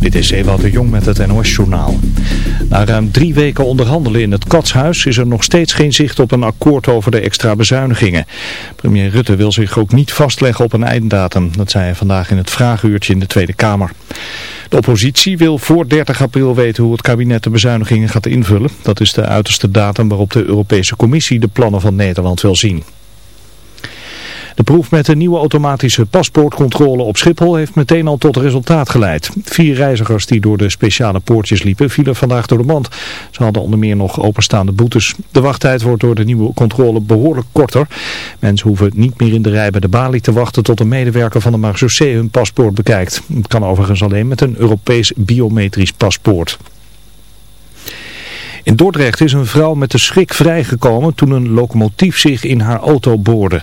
Dit is Ewout de Jong met het NOS-journaal. Na ruim drie weken onderhandelen in het Katshuis is er nog steeds geen zicht op een akkoord over de extra bezuinigingen. Premier Rutte wil zich ook niet vastleggen op een einddatum. Dat zei hij vandaag in het vragenuurtje in de Tweede Kamer. De oppositie wil voor 30 april weten hoe het kabinet de bezuinigingen gaat invullen. Dat is de uiterste datum waarop de Europese Commissie de plannen van Nederland wil zien. De proef met de nieuwe automatische paspoortcontrole op Schiphol heeft meteen al tot resultaat geleid. Vier reizigers die door de speciale poortjes liepen vielen vandaag door de mand. Ze hadden onder meer nog openstaande boetes. De wachttijd wordt door de nieuwe controle behoorlijk korter. Mensen hoeven niet meer in de rij bij de balie te wachten tot een medewerker van de marechaussee hun paspoort bekijkt. Het kan overigens alleen met een Europees biometrisch paspoort. In Dordrecht is een vrouw met de schrik vrijgekomen toen een locomotief zich in haar auto boorde.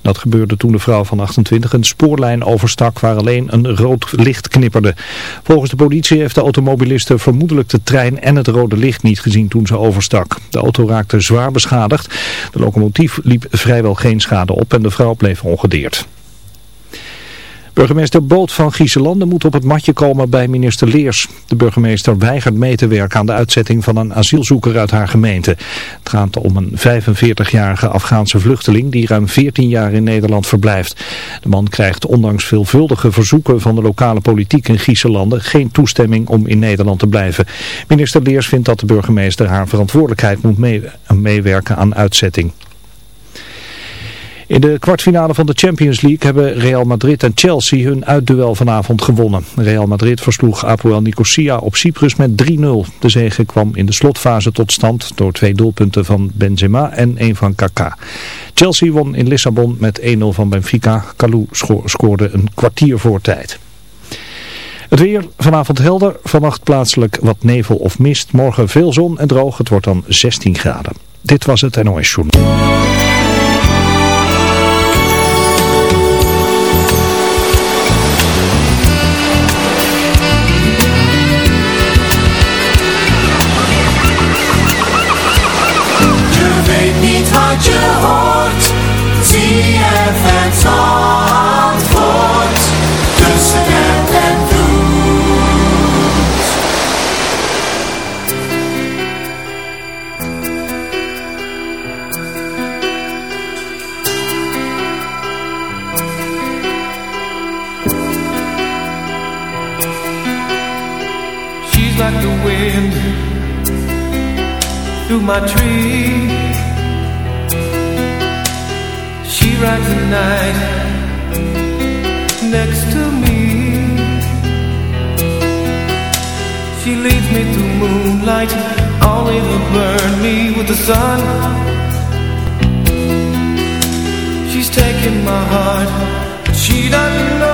Dat gebeurde toen de vrouw van 28 een spoorlijn overstak waar alleen een rood licht knipperde. Volgens de politie heeft de automobiliste vermoedelijk de trein en het rode licht niet gezien toen ze overstak. De auto raakte zwaar beschadigd. De locomotief liep vrijwel geen schade op en de vrouw bleef ongedeerd. Burgemeester Boot van Grieselanden moet op het matje komen bij minister Leers. De burgemeester weigert mee te werken aan de uitzetting van een asielzoeker uit haar gemeente. Het gaat om een 45-jarige Afghaanse vluchteling die ruim 14 jaar in Nederland verblijft. De man krijgt ondanks veelvuldige verzoeken van de lokale politiek in Grieselanden geen toestemming om in Nederland te blijven. Minister Leers vindt dat de burgemeester haar verantwoordelijkheid moet meewerken aan uitzetting. In de kwartfinale van de Champions League hebben Real Madrid en Chelsea hun uitduel vanavond gewonnen. Real Madrid versloeg Apoel Nicosia op Cyprus met 3-0. De zege kwam in de slotfase tot stand door twee doelpunten van Benzema en één van Kaká. Chelsea won in Lissabon met 1-0 van Benfica. Kalou scoorde een kwartier voor tijd. Het weer vanavond helder, vannacht plaatselijk wat nevel of mist. Morgen veel zon en droog, het wordt dan 16 graden. Dit was het NOS Journal. My tree. She rides the night next to me. She leads me to moonlight Only to burn me with the sun. She's taking my heart but She doesn't know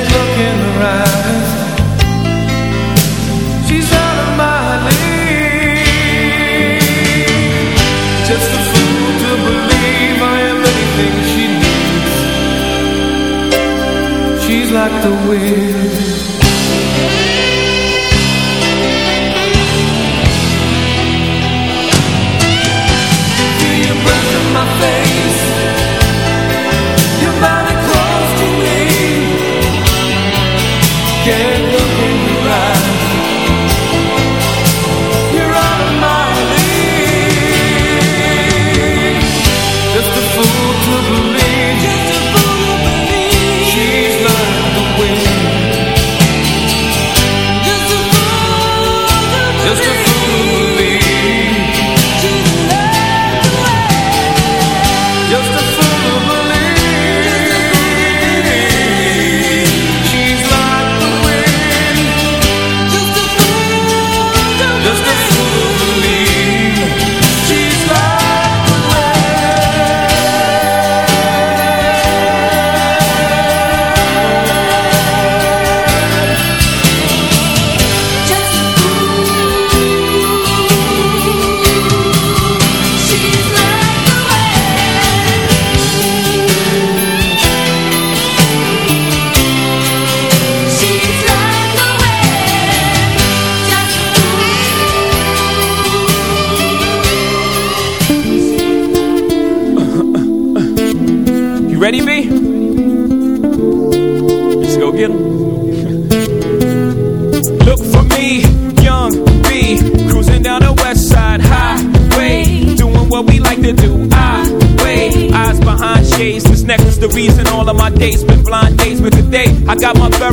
in like the wind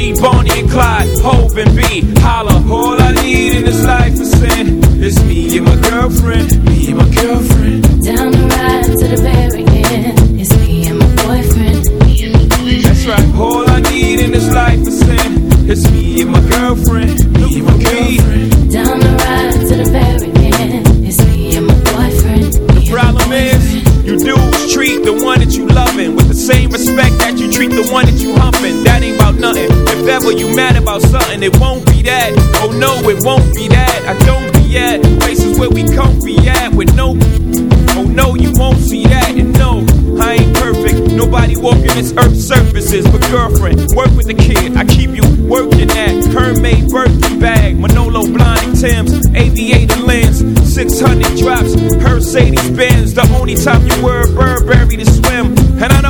O3, Bonnie and Clyde, Hov and B. Holla, all I need in this life is sin. It's me and my girlfriend, me and my girlfriend. Down the ride to the very end. It's me and my boyfriend. Me and my boyfriend. That's right, all I need in this life is sin. It's me and my girlfriend, me and my girlfriend. Down the ride to the very end. It's me and my boyfriend. The problem is, you dudes treat the one that you loving with the same respect that you treat the one that If ever you mad about something, it won't be that. Oh no, it won't be that. I don't be at places where we comfy at with no. Oh no, you won't see that. And no, I ain't perfect. Nobody walking this earth's surfaces. But girlfriend, work with the kid. I keep you working at Hermès Birkin bag, Manolo Blahnik Tim's, aviator lens, 600 drops, Mercedes Benz. The only time you wear a Burberry to swim, and I to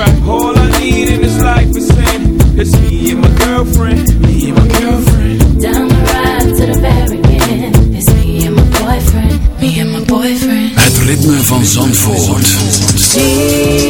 right. All I need in this life is sin. It's me and my girlfriend. Me and my girlfriend. Down the ride to the very end. It's me and my boyfriend. Me and my boyfriend. Het ritme van Zandvoort. I'm